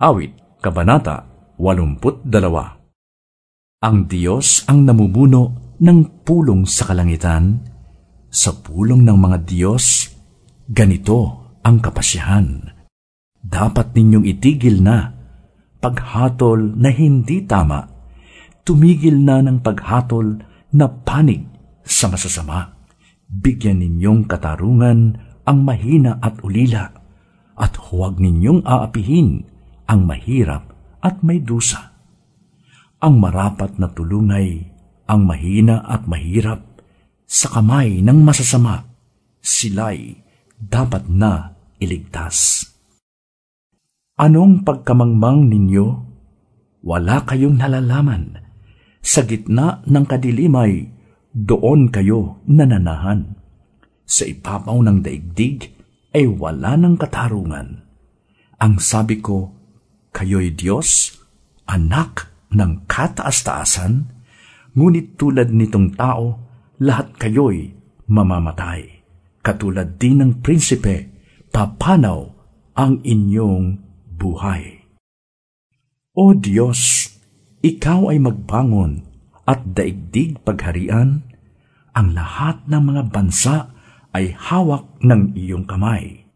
Awit, Kabanata 82 Ang Diyos ang namumuno ng pulong sa kalangitan, sa pulong ng mga Diyos, ganito ang kapasyahan. Dapat ninyong itigil na paghatol na hindi tama, tumigil na ng paghatol na panig sa masasama. Bigyan ninyong katarungan ang mahina at ulila, at huwag ninyong aapihin ang mahirap at may dusa. Ang marapat na tulungay, ang mahina at mahirap, sa kamay ng masasama, sila'y dapat na iligtas. Anong pagkamangmang ninyo? Wala kayong nalalaman. Sa gitna ng kadilimay, doon kayo nananahan. Sa ipapaw ng daigdig ay wala ng katarungan. Ang sabi ko, kayo'y Diyos, anak ng kataas-taasan, ngunit tulad nitong tao, lahat kayo'y mamamatay. Katulad din ng prinsipe, papanaw ang inyong buhay. O Diyos, ikaw ay magbangon at daigdig pagharian, ang lahat ng mga bansa ay hawak ng iyong kamay.